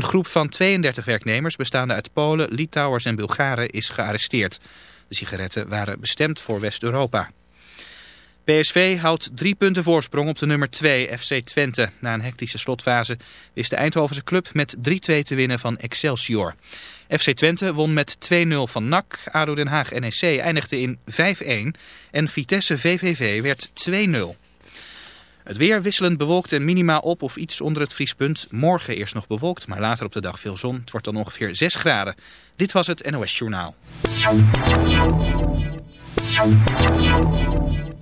Een groep van 32 werknemers bestaande uit Polen, Litouwers en Bulgaren is gearresteerd. De sigaretten waren bestemd voor West-Europa. PSV houdt drie punten voorsprong op de nummer 2 FC Twente. Na een hectische slotfase wist de Eindhovense club met 3-2 te winnen van Excelsior. FC Twente won met 2-0 van NAC. ADO Den Haag NEC eindigde in 5-1 en Vitesse VVV werd 2-0. Het weer wisselend bewolkt en minima op of iets onder het vriespunt. Morgen eerst nog bewolkt, maar later op de dag veel zon. Het wordt dan ongeveer 6 graden. Dit was het NOS Journaal.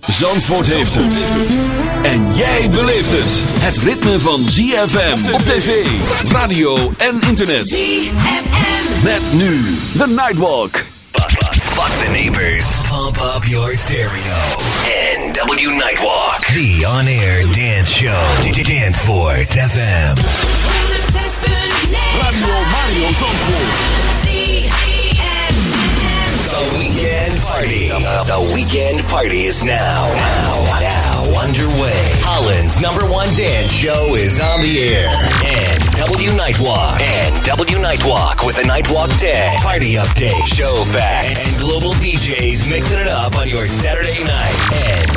Zandvoort heeft het. En jij beleeft het. Het ritme van ZFM op tv, radio en internet. ZFM. Met nu The Nightwalk. Fuck the neighbors. Pump up your stereo. NW Nightwalk. The on-air dance show. Danceport FM. 106.9 Radio Mario Zandvoort. The weekend party. The weekend party is now. Now. Now. Underway. Holland's number one dance show is on the air. NW Nightwalk. NW Nightwalk with a Nightwalk 10. Party update. Show facts. And global DJs mixing it up on your Saturday night.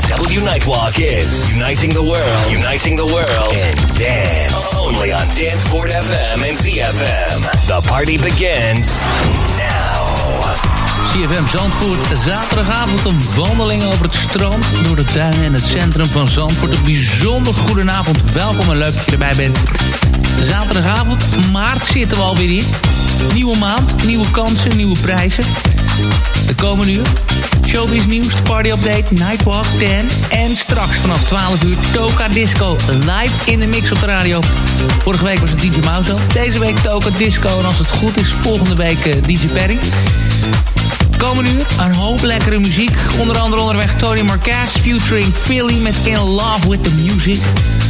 NW Nightwalk is uniting the world. Uniting the world in dance. Only on Danceport FM and ZFM. The party begins. CFM Zandvoort, zaterdagavond een wandeling over het strand... door de tuinen en het centrum van Zandvoort. Een bijzonder goedenavond, welkom en leuk dat je erbij bent. Zaterdagavond, maart zitten we alweer in. Nieuwe maand, nieuwe kansen, nieuwe prijzen. De komende uur, showbiz nieuws, party update, Nightwalk 10... en straks vanaf 12 uur Toka Disco live in de mix op de radio. Vorige week was het DJ Mauzo, deze week Toka Disco... en als het goed is, volgende week eh, DJ Perry. Komende uur een hoop lekkere muziek. Onder andere onderweg Tony Marquez featuring Philly met In Love With The Music.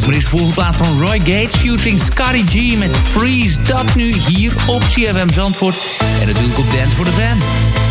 Maar is de volgende plaat van Roy Gates featuring Scotty G met Freeze. Dat nu hier op CFM Zandvoort. En natuurlijk op Dance for the Fam.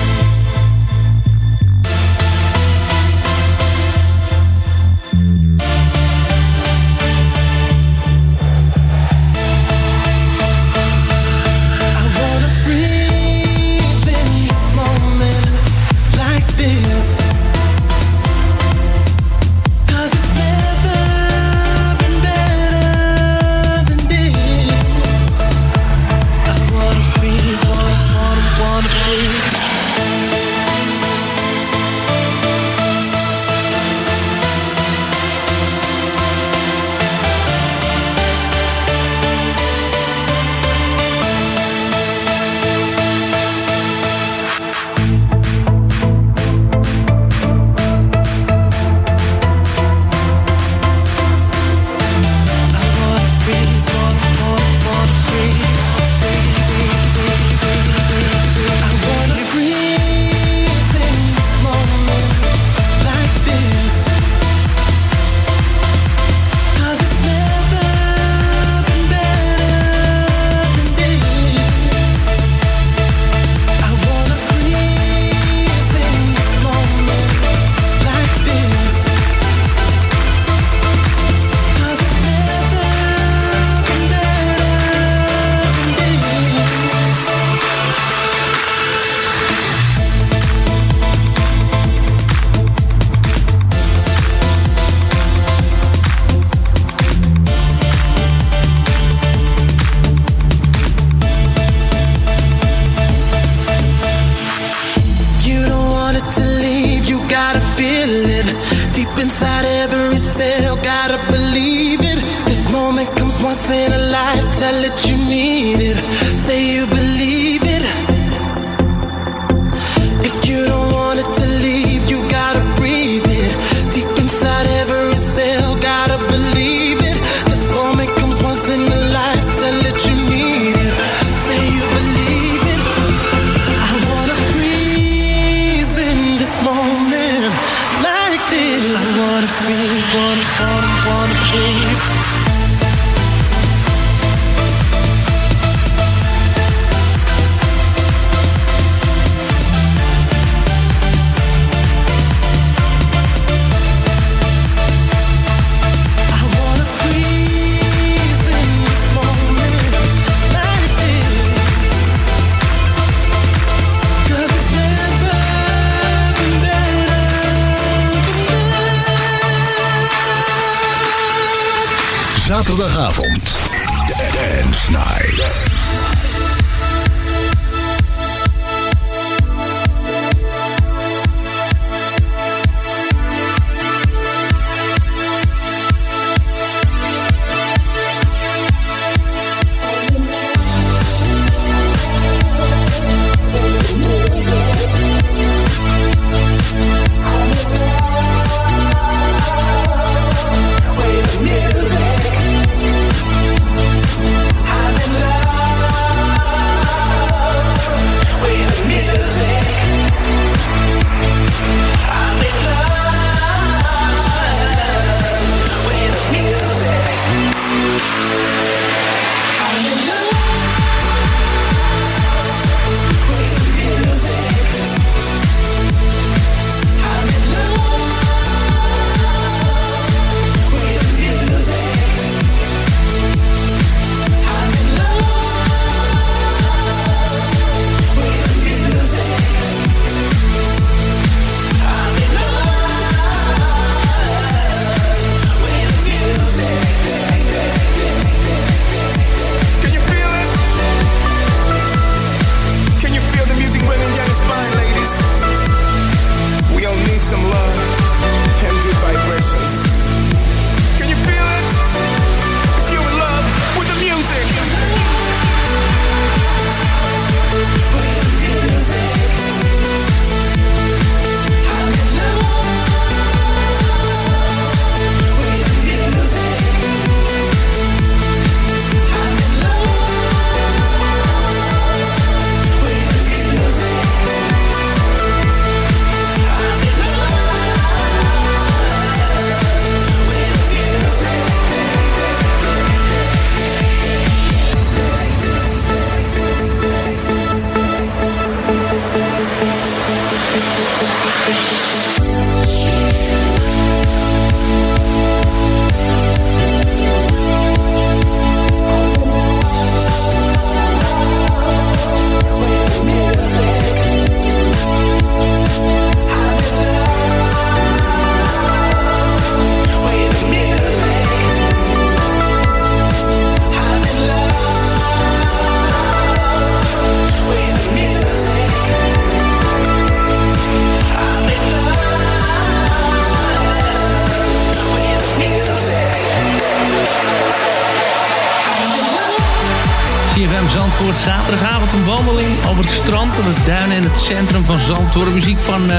De duinen en het centrum van Zandvoort. Muziek van eh,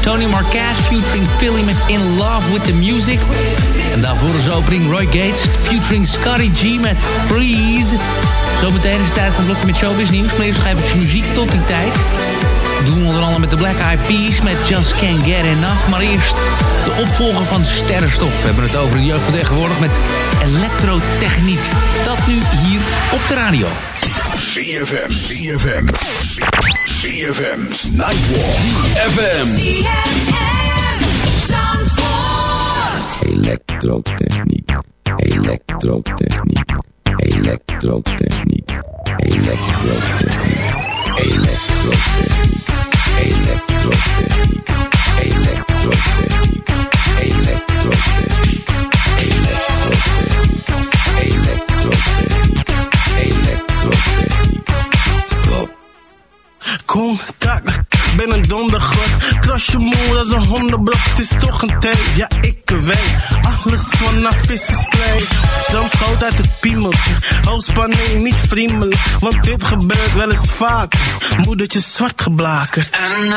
Tony Marquez, featuring Philly met In Love With The Music. En daarvoor is opening Roy Gates, featuring Scotty G met Freeze. Zometeen is het tijd een blokje met showbiz nieuws. Maar eerst muziek tot die tijd. Dat doen we onder andere met de Black Eyed Peas met Just Can't Get Enough. Maar eerst de opvolger van Sterrenstof. We hebben het over de jeugd van tegenwoordig met elektrotechniek. Dat nu hier op de radio. CFM, CFM, CFM's Nightwalk. Elektrotechniek, elektrotechniek, elektrotechniek, elektrotechniek, elektrotechniek, Kras je moer als een hondenblok, het is toch een thee. Ja, ik weet, alles vanaf vissenspray. Stroomschoot uit het piemeltje, hoogspanning niet friemelen. Want dit gebeurt wel eens vaak. Moedertje zwart geblakerd. En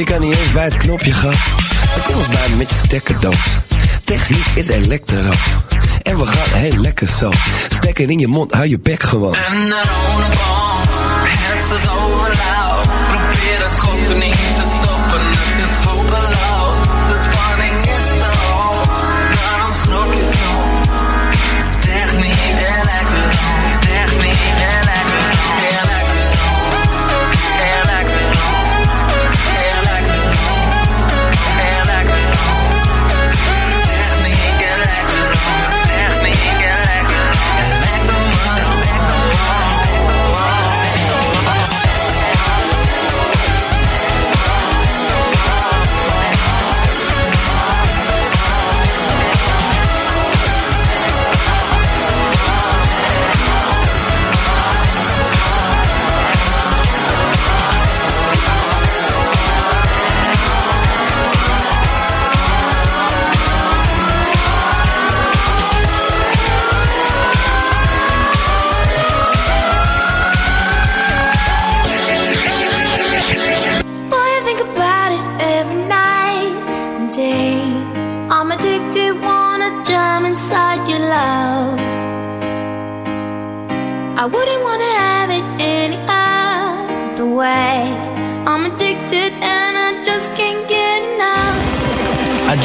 Je kan niet eens bij het knopje gas. Dan kom eens bij me met je stekkerdoos. Techniek is elektro. En we gaan heel lekker zo. Stekker in je mond, hou je bek gewoon. Het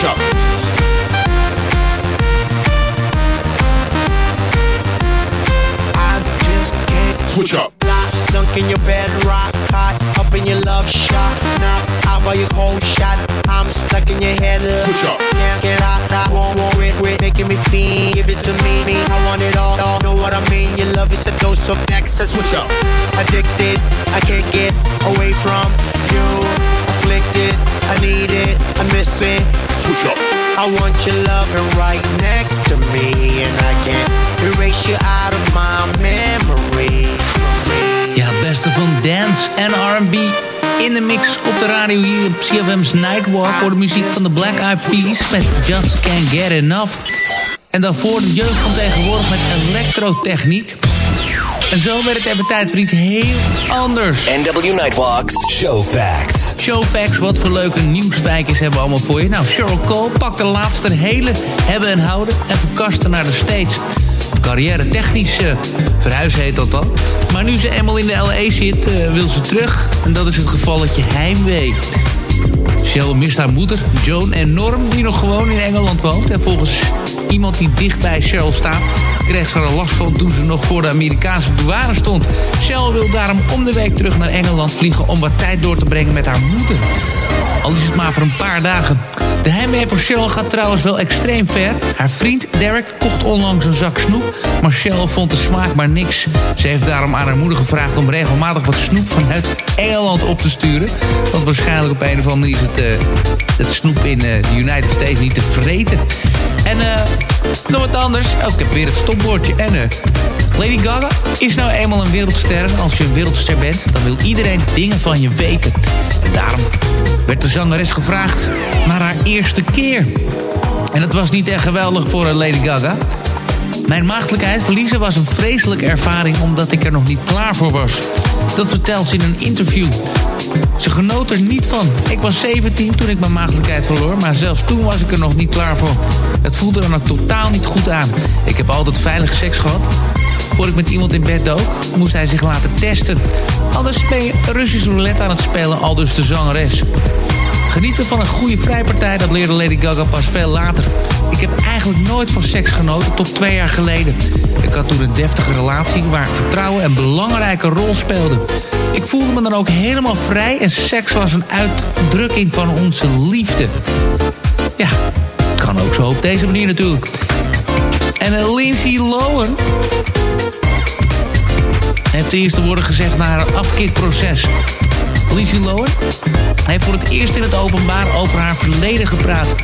Switch up. I just can't Switch up. Lock, sunk in your bed, rock hot, up in your love shot. Knock out by your cold shot. I'm stuck in your head. Switch up. Can't get out, I won't worry, quit making me feel. Give it to me, me. I want it all, all. Know what I mean? Your love is a dose of next. Switch up. Addicted, I can't get away from you. Afflicted, I need it, I miss it. Switch up. I want your loving right next to me, and I can't erase you out of my memory. Ja, het beste van dance en R&B in de mix op de radio hier op CFM's Nightwalk... voor de muziek van de Black Eyed Peas met Just Can't Get Enough. En daarvoor de jeugd van tegenwoordig met elektrotechniek. En zo werd het even tijd voor iets heel anders. NW Nightwalks Show Facts. Show facts, wat voor leuke nieuwsfeitjes hebben we allemaal voor je. Nou, Cheryl Cole pakt de laatste hele hebben en houden en verkasten naar de States. Carrière technisch uh, verhuizen heet dat dan. Maar nu ze eenmaal in de LA zit, uh, wil ze terug. En dat is het gevalletje heimwee. Cheryl mist haar moeder, Joan en Norm, die nog gewoon in Engeland woont. En volgens iemand die dicht bij Cheryl staat, kreeg ze er last van toen ze nog voor de Amerikaanse douane stond. Cheryl wil daarom om de week terug naar Engeland vliegen om wat tijd door te brengen met haar moeder. Al is het maar voor een paar dagen. De heimwee voor Cheryl gaat trouwens wel extreem ver. Haar vriend Derek kocht onlangs een zak snoep, maar Cheryl vond de smaak maar niks. Ze heeft daarom aan haar moeder gevraagd om regelmatig wat snoep vanuit Engeland op te sturen. Want waarschijnlijk op een of andere manier is het, uh, het snoep in uh, de United States niet te vreten. En uh, nog wat anders. Oh, ik heb weer het stopbordje. En uh, Lady Gaga is nou eenmaal een wereldster. Als je een wereldster bent, dan wil iedereen dingen van je weten. En daarom werd de zangeres gevraagd naar haar eerste keer. En het was niet echt geweldig voor Lady Gaga. Mijn maagdelijkheid verliezen was een vreselijke ervaring omdat ik er nog niet klaar voor was. Dat vertelt ze in een interview. Ze genoot er niet van. Ik was 17 toen ik mijn maagdelijkheid verloor, maar zelfs toen was ik er nog niet klaar voor. Het voelde dan ook totaal niet goed aan. Ik heb altijd veilig seks gehad. Voor ik met iemand in bed dook, moest hij zich laten testen. Anders ben je Russisch roulette aan het spelen, al dus de zangeres. Genieten van een goede vrijpartij, dat leerde Lady Gaga pas veel later. Nooit van seks genoten tot twee jaar geleden. Ik had toen een deftige relatie waar vertrouwen een belangrijke rol speelde. Ik voelde me dan ook helemaal vrij en seks was een uitdrukking van onze liefde. Ja, kan ook zo op deze manier natuurlijk. En uh, Lindsay Lohan heeft de eerste woorden gezegd na haar afkikproces. Lindsay Lohan heeft voor het eerst in het openbaar over haar verleden gepraat.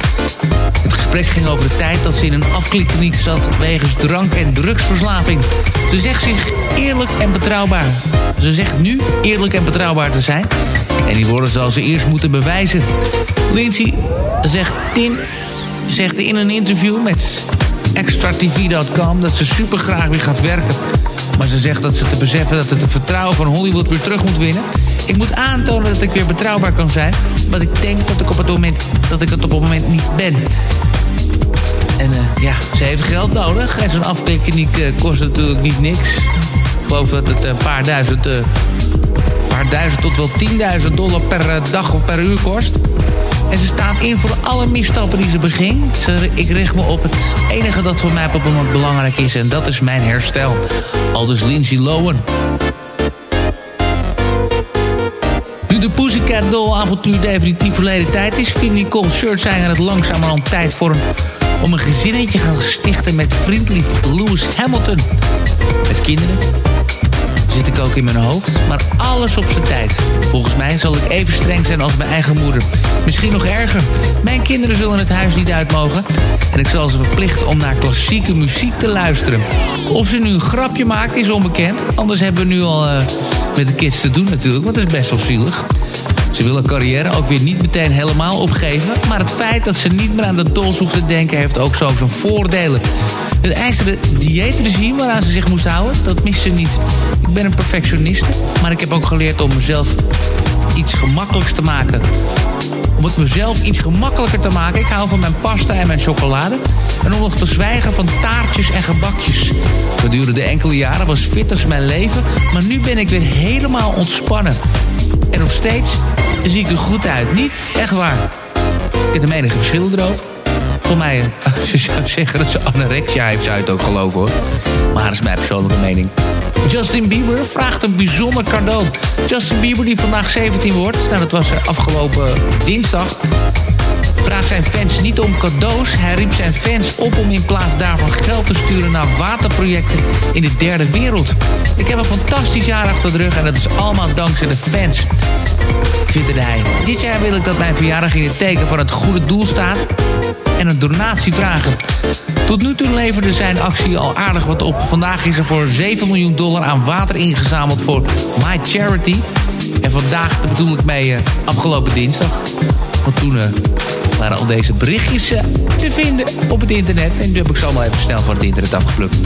Het gesprek ging over de tijd dat ze in een afklikkliniek zat wegens drank- en drugsverslaving. Ze zegt zich eerlijk en betrouwbaar. Ze zegt nu eerlijk en betrouwbaar te zijn. En die woorden zal ze eerst moeten bewijzen. Lindsay zegt in, zegt in een interview met extratv.com dat ze super graag weer gaat werken. Maar ze zegt dat ze te beseffen dat het vertrouwen van Hollywood weer terug moet winnen. Ik moet aantonen dat ik weer betrouwbaar kan zijn. Want ik denk dat ik, op het moment, dat ik het op het moment niet ben. En uh, ja, ze heeft geld nodig. En zo'n afklikkliniek uh, kost natuurlijk niet niks. Ik geloof dat het een paar duizend, uh, paar duizend tot wel 10.000 dollar per dag of per uur kost. En ze staat in voor alle misstappen die ze beging. Ze, ik richt me op het enige dat voor mij op het moment belangrijk is. En dat is mijn herstel. Aldus Lindsay Lohan. De Pussycat Doll avontuur definitief verleden tijd is... vindt Nicole Scherzinger het langzamerhand tijd voor een, om een gezinnetje gaan stichten... met vriendlief Lewis Hamilton. Met kinderen, zit ik ook in mijn hoofd. Maar alles op zijn tijd. Volgens mij zal ik even streng zijn als mijn eigen moeder. Misschien nog erger. Mijn kinderen zullen het huis niet uit mogen. En ik zal ze verplichten om naar klassieke muziek te luisteren. Of ze nu een grapje maakt is onbekend. Anders hebben we nu al uh, met de kids te doen natuurlijk. Want dat is best wel zielig. Ze wil haar carrière ook weer niet meteen helemaal opgeven. Maar het feit dat ze niet meer aan de dols hoeft te denken... heeft ook zo zijn voordelen. Het ijzeren dieetregime waaraan ze zich moest houden, dat mist ze niet. Ik ben een perfectioniste, maar ik heb ook geleerd om mezelf iets gemakkelijks te maken. Om het mezelf iets gemakkelijker te maken. Ik hou van mijn pasta en mijn chocolade. En om nog te zwijgen van taartjes en gebakjes. Gedurende enkele jaren was fitness mijn leven. Maar nu ben ik weer helemaal ontspannen. En nog steeds zie ik er goed uit. Niet echt waar. Ik de menige verschillen erover. Voor mij, je zou zeggen dat ze anorexia heeft, zou je het ook geloven hoor. Maar dat is mijn persoonlijke mening. Justin Bieber vraagt een bijzonder cadeau. Justin Bieber, die vandaag 17 wordt, nou dat was afgelopen dinsdag... vraagt zijn fans niet om cadeaus. Hij riep zijn fans op om in plaats daarvan geld te sturen naar waterprojecten in de derde wereld. Ik heb een fantastisch jaar achter de rug en dat is allemaal dankzij de fans. Twitterde hij. Dit jaar wil ik dat mijn verjaardag in het teken van het goede doel staat en een donatie vragen. Tot nu toe leverde zijn actie al aardig wat op. Vandaag is er voor 7 miljoen dollar aan water ingezameld voor My Charity. En vandaag bedoel ik mee uh, afgelopen dinsdag. Want toen uh, waren al deze berichtjes eh, te vinden op het internet. En nu heb ik ze maar even snel van het internet afgeplukt.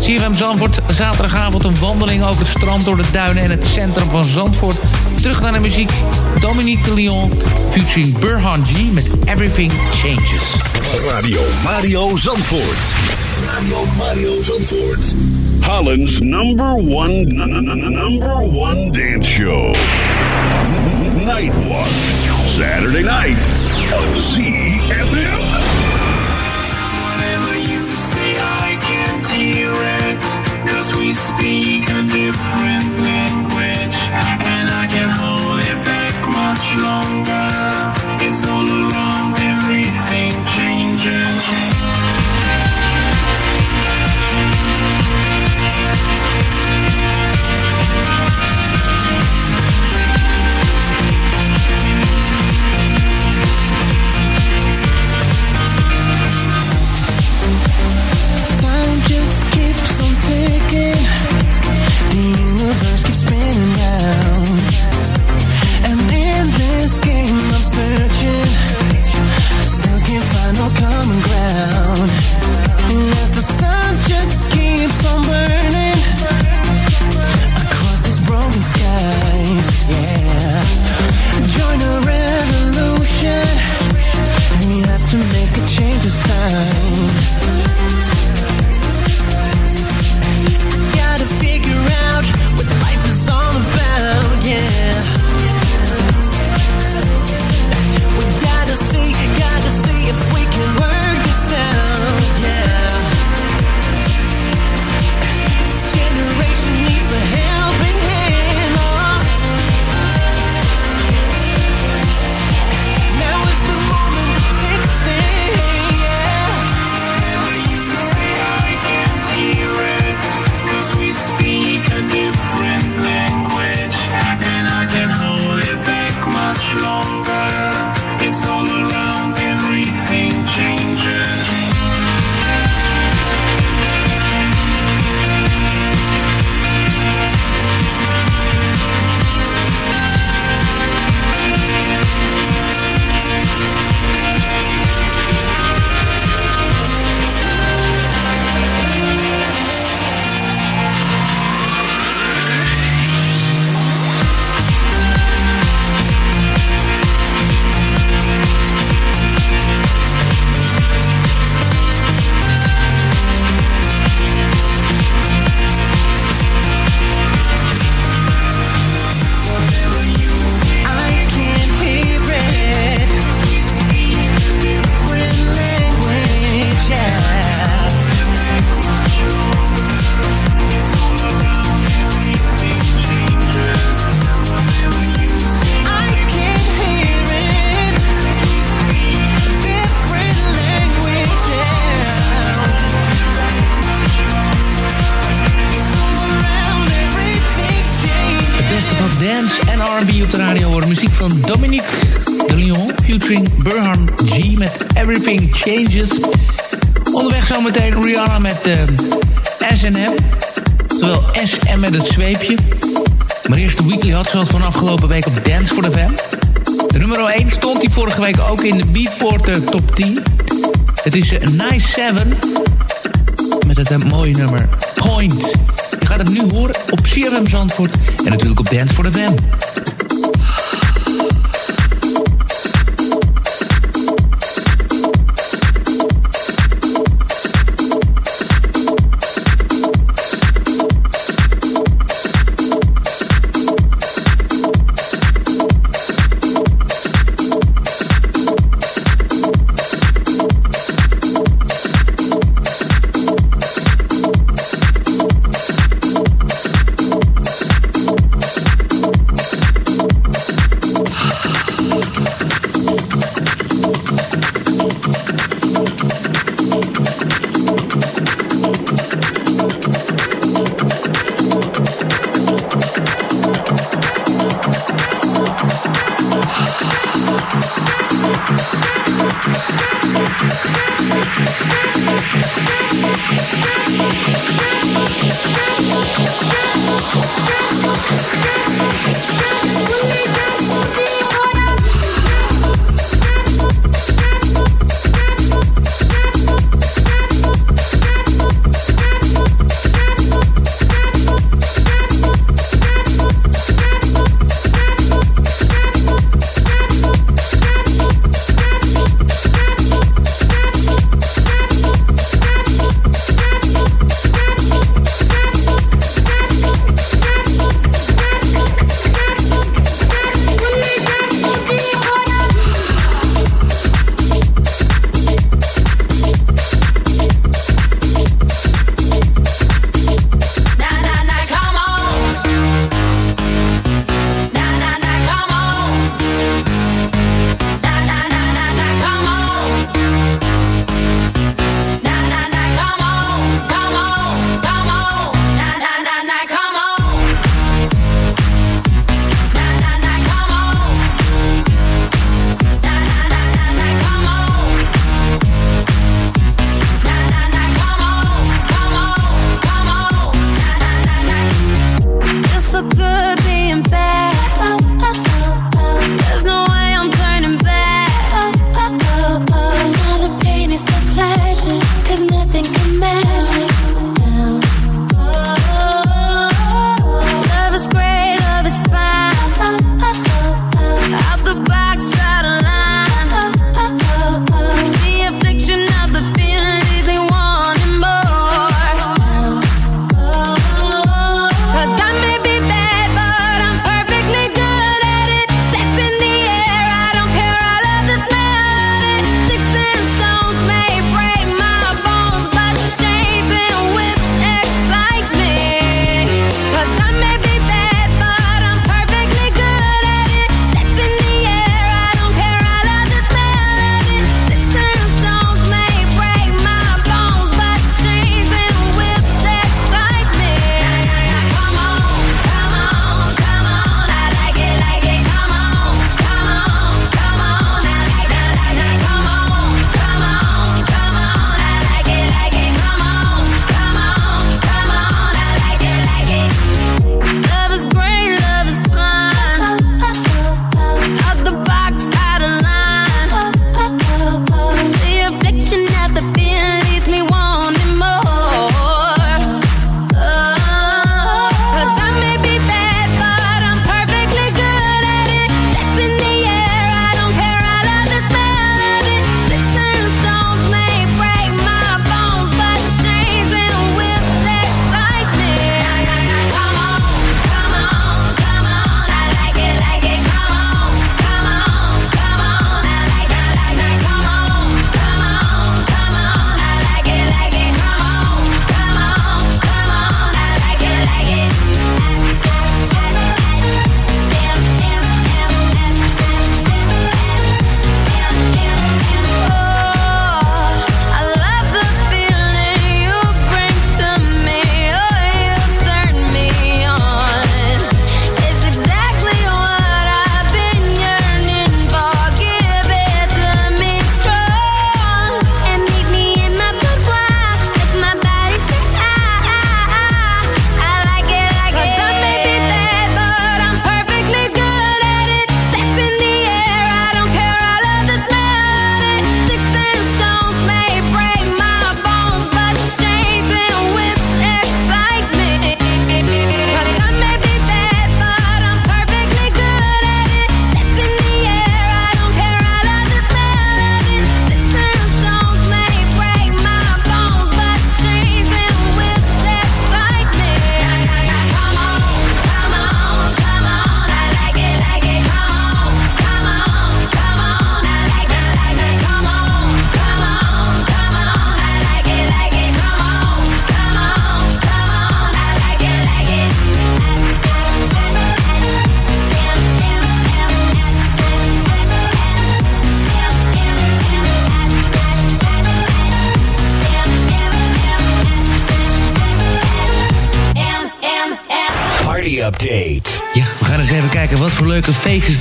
CFM Zandvoort, zaterdagavond een wandeling over het strand door de duinen en het centrum van Zandvoort. Terug naar de muziek, Dominique de Lyon, featuring Burhan G met Everything Changes. Radio Mario Zandvoort. Radio Mario Zandvoort. Holland's number one, number one dance show. Night one. Saturday night ZFM. ook in de Beatport uh, top 10. Het is eh, Nice 7 met het eh, mooie nummer Point. Je gaat het nu horen op CRM Zandvoort en natuurlijk op Dance for the Fam.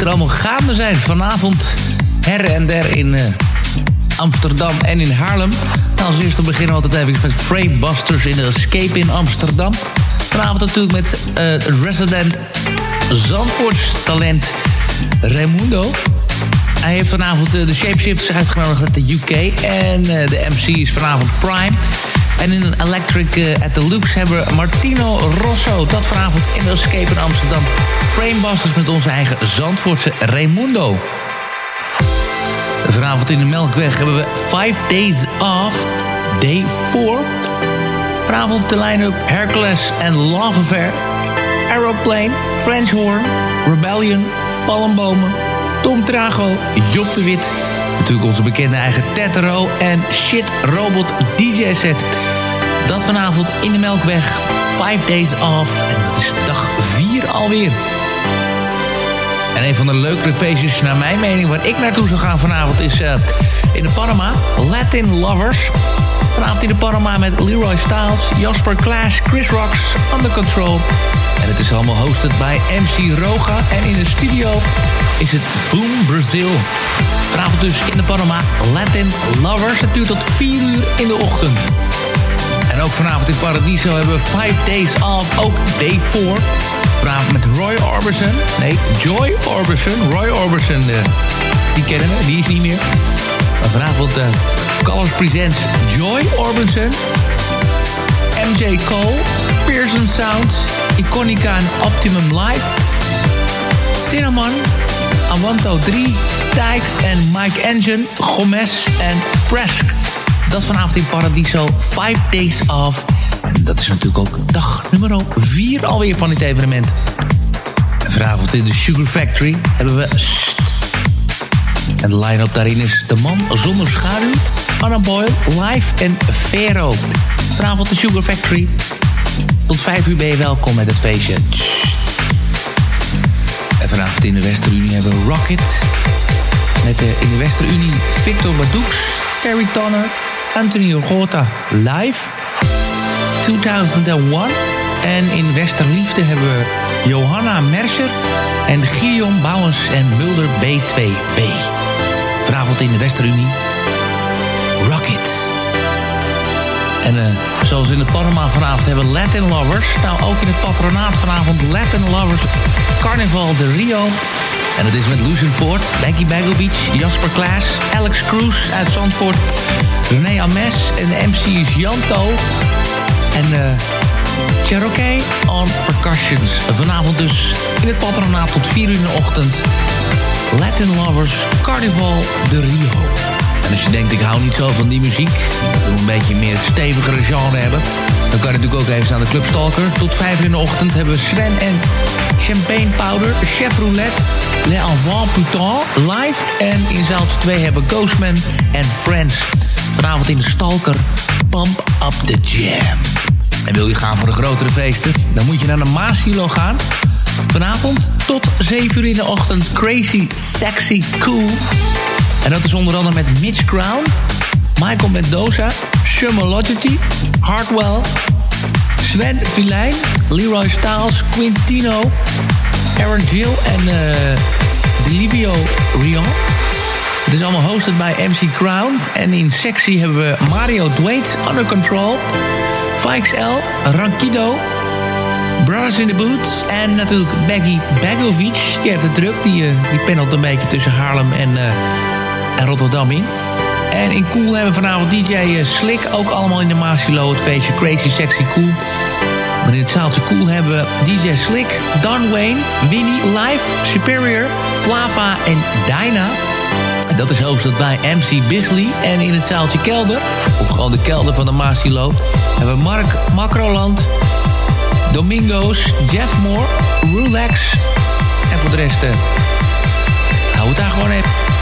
Er allemaal gaande zijn. Vanavond her en der in eh, Amsterdam en in Haarlem. Nou, als eerste beginnen we altijd even met Framebusters in de Escape in Amsterdam. Vanavond natuurlijk met uh, resident Zandvoorts talent Raimundo. Hij heeft vanavond uh, de Shapeshifters uitgenodigd uit de UK. En de MC is vanavond Prime. En in een Electric uh, at the Loops hebben we Martino Rosso. Dat vanavond in de Escape in Amsterdam. Framebusters met onze eigen Zandvoortse Raimundo. Vanavond in de Melkweg hebben we Five Days Off, Day 4. Vanavond de line-up Hercules en Love Affair. Aeroplane, French Horn, Rebellion, Palmbomen, Tom Trago, Job de Wit. Natuurlijk onze bekende eigen Tetero en Shit Robot DJ set. Dat vanavond in de Melkweg. 5 days off. En dat is dag 4 alweer. En een van de leukere feestjes, naar mijn mening, waar ik naartoe zou gaan vanavond, is uh, in de Panama. Latin Lovers. Vanavond in de Panama met Leroy Styles, Jasper Klaas, Chris Rocks, Under Control. En het is allemaal hosted bij MC Roga. En in de studio is het Boom Brazil. Vanavond dus in de Panama Latin Lovers. Het duurt tot 4 uur in de ochtend. En ook vanavond in Paradiso hebben we 5 Days Off, ook day 4. Vanavond met Roy Orbison. Nee, Joy Orbison. Roy Orbison, uh, die kennen we, die is niet meer. Maar vanavond uh, Colors Presents Joy Orbison. MJ Cole. Pearson Sound. Iconica en Optimum Live. Cinnamon. Awanto 3. Stijks en Mike Engine. Gomez en Presk. Dat vanavond in Paradiso. 5 Days Off. En dat is natuurlijk ook dag nummer 4 alweer van dit evenement. En vanavond in de Sugar Factory hebben we... St en de line-up daarin is De Man Zonder Schaduw, Anna Boyle, Live en Vero. Vanavond de Sugar Factory. Tot 5 uur ben je welkom met het feestje. En vanavond in de Westerunie hebben we Rocket. Met de, in de Westerunie Victor Badoux, Terry Tonner, Anthony Rota live. 2001. En in Westerliefde hebben we Johanna Mercer en Guillaume Bouwens en Mulder B2B. Vanavond in de Westerunie. Rocket. En uh, zoals in het Panama vanavond hebben Latin Lovers. Nou, ook in het patronaat vanavond Latin Lovers. Carnival de Rio. En dat is met Lucian Ford, Becky Bagovic, Jasper Klaas, Alex Cruz uit Zandvoort, René Ames en de MC is Janto. En uh, Cherokee on Percussions. Vanavond dus in het patronaat tot 4 uur in de ochtend. Latin Lovers Carnival de Rio. En als je denkt, ik hou niet zo van die muziek... ik wil een beetje meer stevigere genre hebben... dan kan je natuurlijk ook even naar de Club Stalker. Tot 5 uur in de ochtend hebben we Sven en Champagne Powder... Chef Roulette, Les Enfants Putain live... en in zaaltje 2 hebben Ghostman en Friends. Vanavond in de Stalker, Pump Up the Jam. En wil je gaan voor de grotere feesten? Dan moet je naar de Maasilo gaan. Vanavond tot 7 uur in de ochtend. Crazy, sexy, cool. En dat is onder andere met Mitch Crown, Michael Mendoza, Sumologity, Hardwell, Sven Filijn, Leroy Styles, Quintino, Aaron Gill en uh, Delivio Rion. Het is allemaal hosted bij MC Crown. En in sexy hebben we Mario Dwaits, Under Control... Fikes L, Rankido, Brothers in the Boots en natuurlijk Baggy Bagovic. Die heeft het druk, die, uh, die pendelt een beetje tussen Haarlem en, uh, en Rotterdam in. En in Cool hebben we vanavond DJ uh, Slick, ook allemaal in de Maasilo, het feestje Crazy Sexy Cool. Maar in het zaaltje Cool hebben we DJ Slick, Don Wayne, Winnie, Live, Superior, Flava en Dyna. Dat is hosted bij MC Bisley. En in het zaaltje Kelder, of gewoon de kelder van de Maasilo, hebben we Mark Macroland, Domingos, Jeff Moore, Rolex. En voor de rest, uh, hou het daar gewoon even.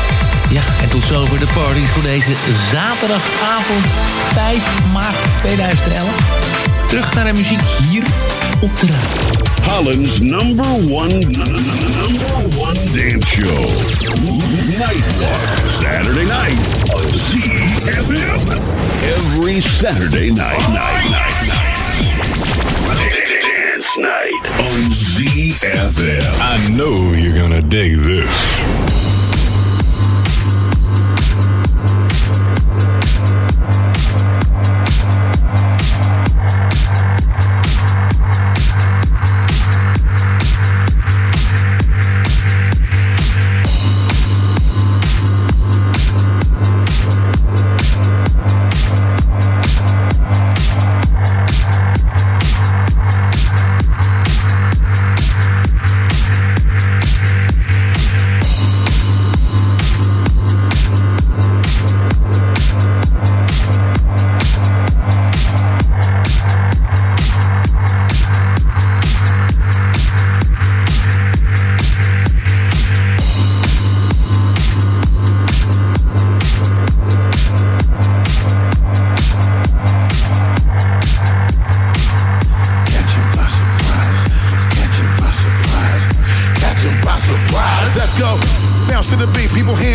Ja, en tot zover de parties voor deze zaterdagavond 5 maart 2011. Terug naar de muziek hier op de radio. Holland's number one, number one dance show. Nightwalk, Saturday night on ZFM. Every Saturday night, night, night, night. Dance night on ZFM. FM. I know you're gonna dig this.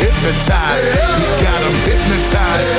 hypnotized. We got them hypnotized.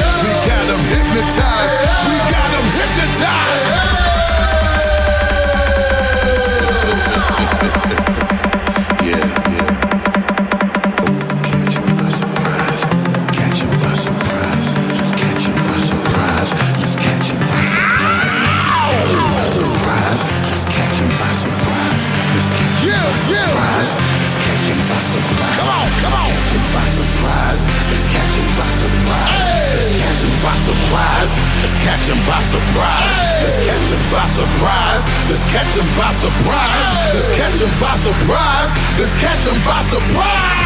Surprise. Let's catch 'em by surprise. Let's catch 'em by surprise.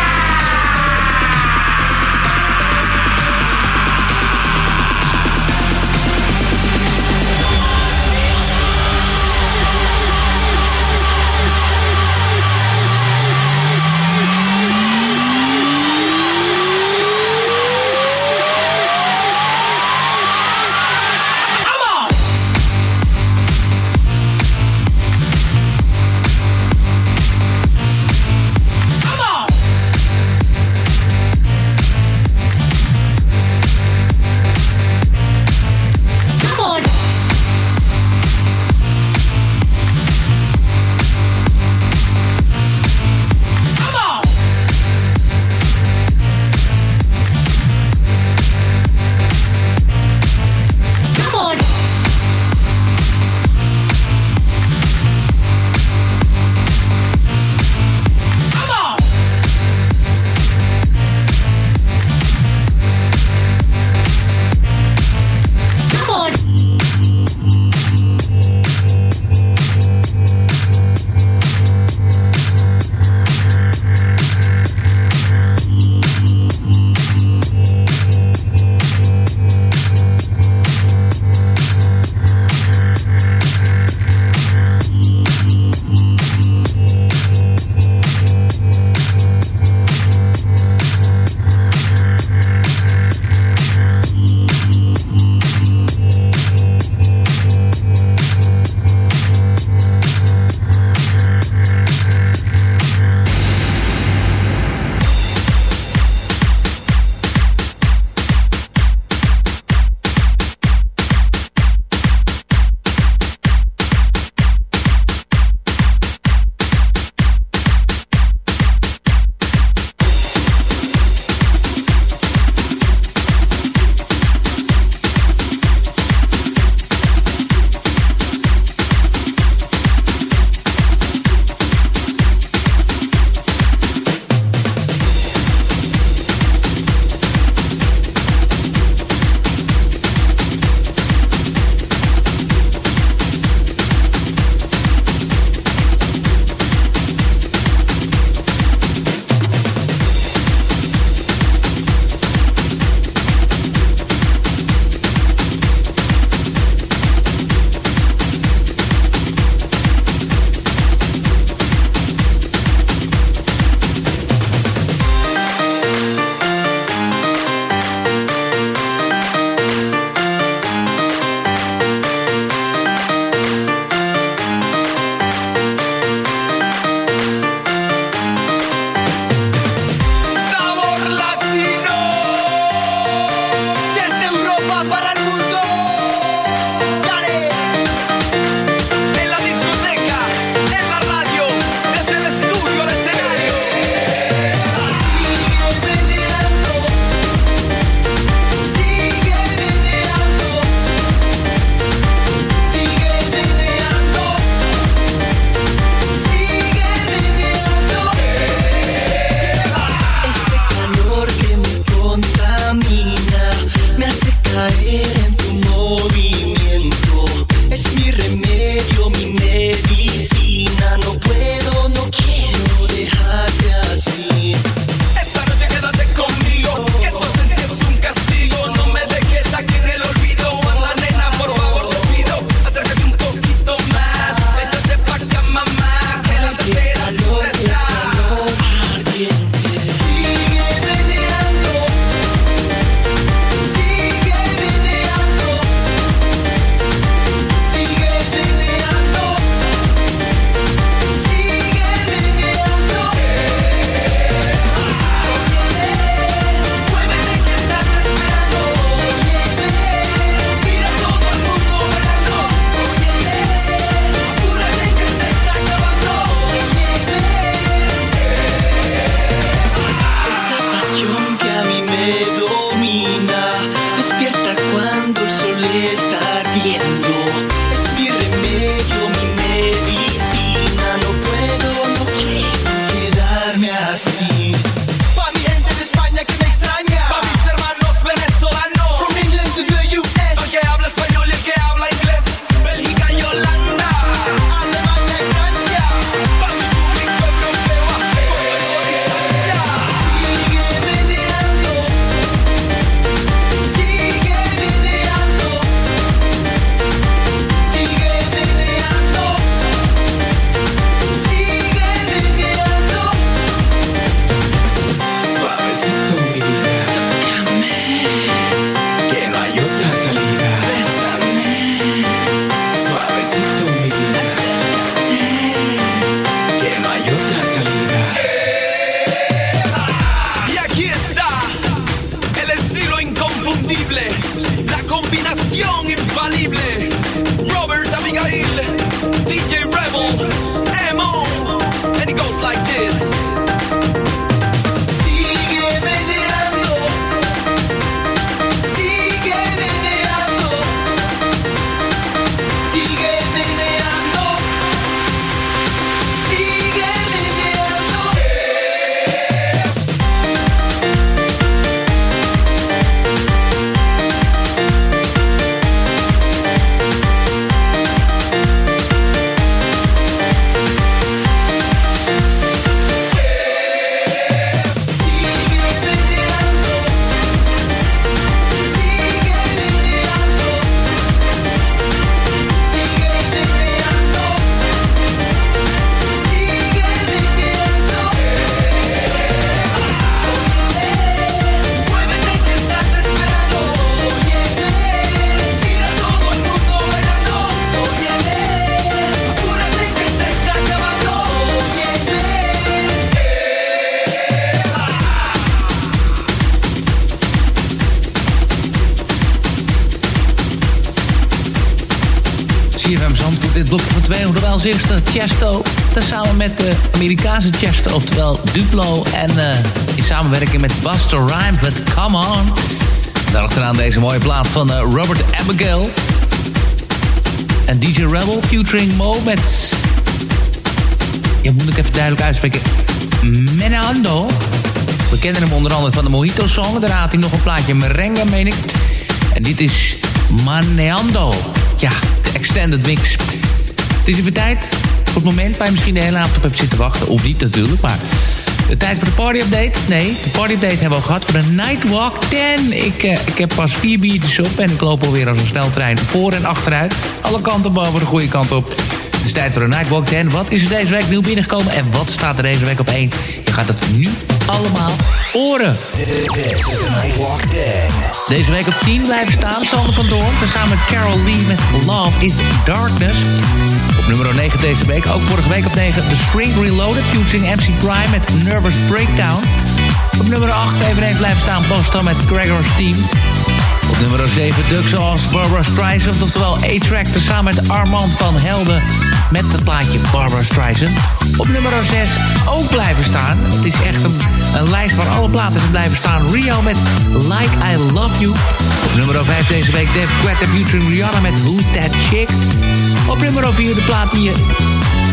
para CFM Zandvoort het blokje van twee. Hoewel als eerste Chesto. Samen met de Amerikaanse Chesto, oftewel Duplo. En eh, in samenwerking met Buster Rhymes met Come On. Daarachteraan deze mooie plaat van eh, Robert Abigail. En DJ Rebel featuring Mo met... Ja, moet ik even duidelijk uitspreken. Menando. We kennen hem onder andere van de Mojito Song. Daarna had hij nog een plaatje merengue, meen ik. En dit is Maneando. Ja, extended mix. Het is even tijd voor het moment waar je misschien de hele avond op hebt zitten wachten. Of niet natuurlijk, maar... De tijd voor de party update? Nee, de party update hebben we al gehad voor de Nightwalk 10. Ik, uh, ik heb pas vier biertjes op en ik loop alweer als een sneltrein voor en achteruit. Alle kanten boven de goede kant op. Het is tijd voor de Nightwalk 10. Wat is er deze week nieuw binnengekomen en wat staat er deze week op 1? Je gaat het nu allemaal horen. Deze week op 10 blijven staan Sander van Doorn. Samen met Carol Lee met Love is Darkness. Op nummer 9 deze week. Ook vorige week op 9 The String Reloaded. Featuring MC Prime met Nervous Breakdown. Op nummer 8 eveneens blijven staan Boston met Gregor's Team. Nummer 7 Duck zoals Barbara Streisand, oftewel A-Track, samen met Armand van Helden met het plaatje Barbara Streisand. Op nummer 6 ook blijven staan. Het is echt een, lijst waar alle platen zijn blijven staan. Rio met Like I Love You. Op nummer 5 deze week Dave Quetta featuring Rihanna met Who's That Chick. Op nummer 4 de plaat die je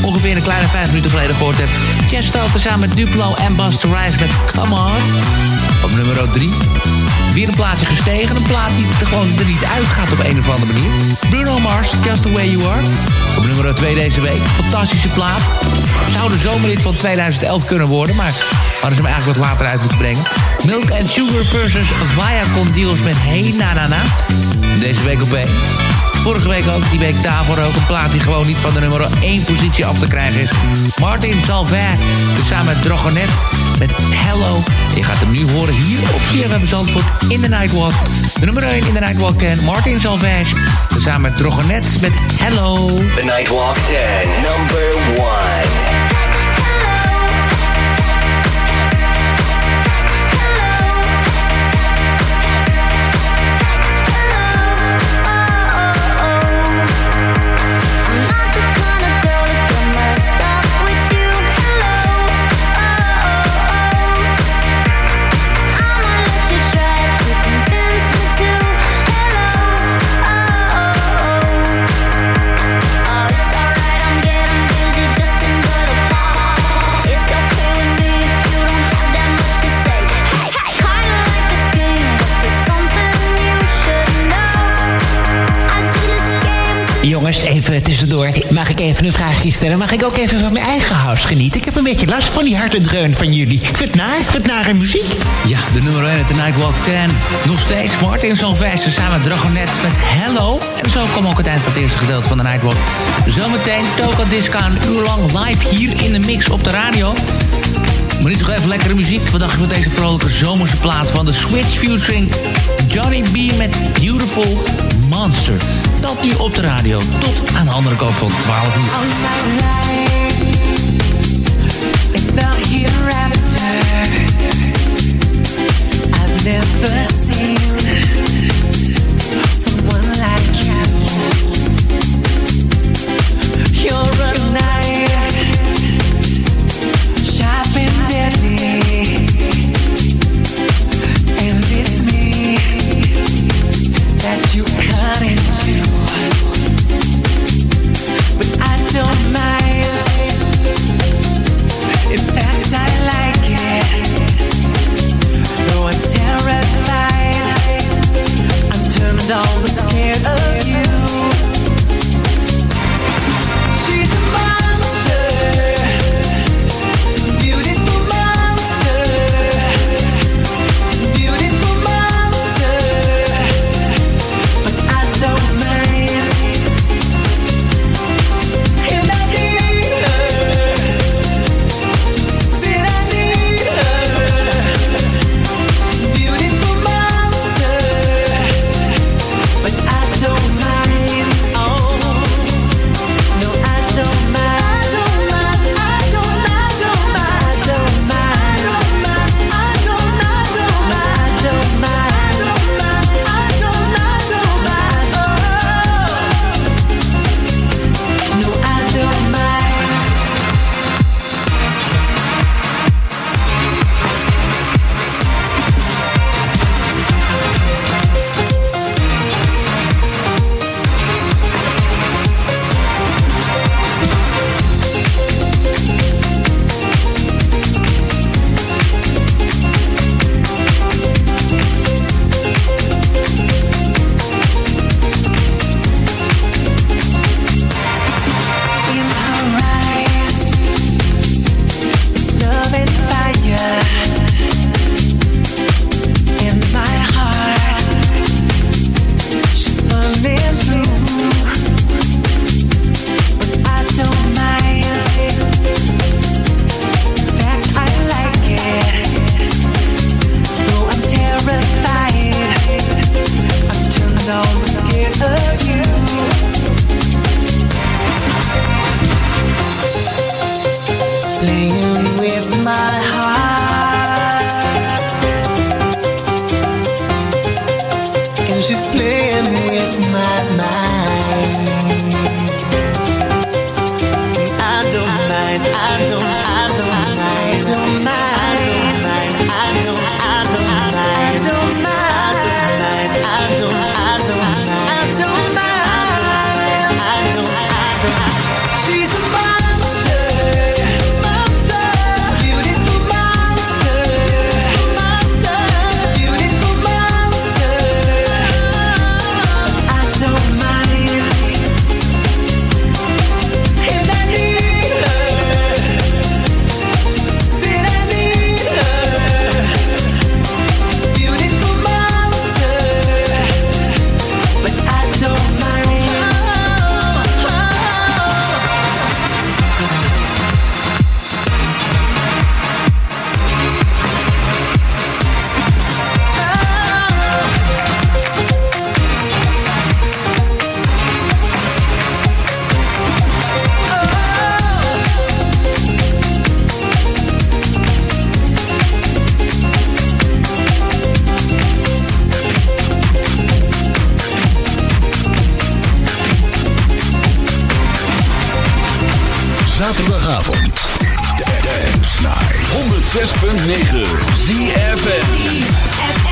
ongeveer een kleine 5 minuten geleden gehoord hebt. Chesto samen met Duplo en Buster Rhymes met Come On. Op nummer 3 Weer een plaatsje gestegen. Een plaat die er gewoon er niet uitgaat op een of andere manier. Bruno Mars, Just The Way You Are. Op nummer 2 deze week. Fantastische plaat. Zou de zomerhit van 2011 kunnen worden, maar hadden ze hem eigenlijk wat later uit moeten brengen. Milk and Sugar versus Viacom Deals met Hey Na Na Na. Deze week op 1. Vorige week ook, die week daarvoor ook een plaat die gewoon niet van de nummer 1 positie af te krijgen is. Martin Salvat, dus samen met Drogonet met Hello. Je gaat hem nu horen hier op CFM Zandvoort in de Nightwalk. De nummer 1 in de Nightwalk 10, Martin Salvat, dus samen met Drogonet met Hello. The Nightwalk 10, number 1. Jongens, even tussendoor. Mag ik even een vraagje stellen? Mag ik ook even van mijn eigen house genieten? Ik heb een beetje last van die hart en dreun van jullie. Ik vind naar, ik vind in muziek. Ja, de nummer 1 uit de Nightwalk 10. Nog steeds Martin Salvijster samen met Dragonet met Hello. En zo kwam ook het eind van het eerste gedeelte van de Nightwalk. Zometeen Toka Disco een uur lang live hier in de mix op de radio. Maar niet nog even lekkere muziek. Wat dacht je van deze vrolijke zomerse plaat van de Switch featuring Johnny B met Beautiful Monster. Dat nu op de radio. Tot aan de andere kant van 12 uur. I've never seen zaterdagavond. Dance Night. 106.9 ZFM.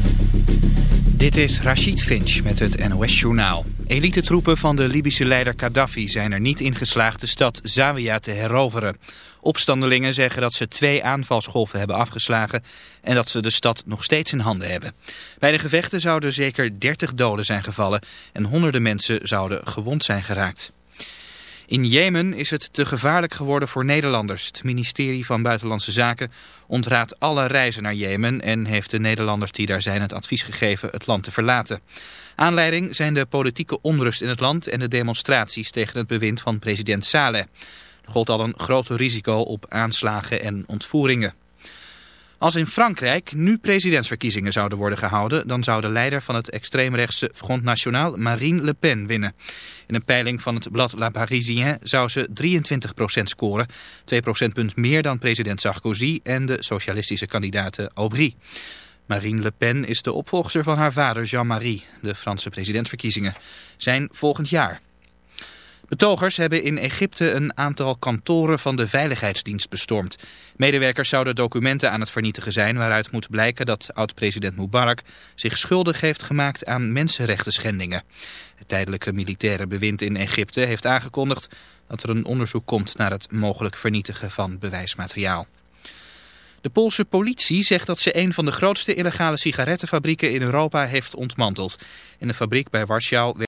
Dit is Rachid Finch met het NOS-journaal. Elitetroepen van de Libische leider Gaddafi zijn er niet in geslaagd de stad Zawiya te heroveren. Opstandelingen zeggen dat ze twee aanvalsgolven hebben afgeslagen en dat ze de stad nog steeds in handen hebben. Bij de gevechten zouden zeker 30 doden zijn gevallen en honderden mensen zouden gewond zijn geraakt. In Jemen is het te gevaarlijk geworden voor Nederlanders. Het ministerie van Buitenlandse Zaken ontraadt alle reizen naar Jemen... en heeft de Nederlanders die daar zijn het advies gegeven het land te verlaten. Aanleiding zijn de politieke onrust in het land... en de demonstraties tegen het bewind van president Saleh. Er gold al een groter risico op aanslagen en ontvoeringen. Als in Frankrijk nu presidentsverkiezingen zouden worden gehouden... dan zou de leider van het extreemrechtse Front National Marine Le Pen winnen. In een peiling van het blad La Parisien zou ze 23% scoren. 2 procentpunt meer dan president Sarkozy en de socialistische kandidaat Aubry. Marine Le Pen is de opvolger van haar vader Jean-Marie. De Franse presidentsverkiezingen zijn volgend jaar. Betogers hebben in Egypte een aantal kantoren van de Veiligheidsdienst bestormd. Medewerkers zouden documenten aan het vernietigen zijn waaruit moet blijken dat oud-president Mubarak zich schuldig heeft gemaakt aan mensenrechten schendingen. Het tijdelijke militaire bewind in Egypte heeft aangekondigd dat er een onderzoek komt naar het mogelijk vernietigen van bewijsmateriaal. De Poolse politie zegt dat ze een van de grootste illegale sigarettenfabrieken in Europa heeft ontmanteld. In een fabriek bij Warschau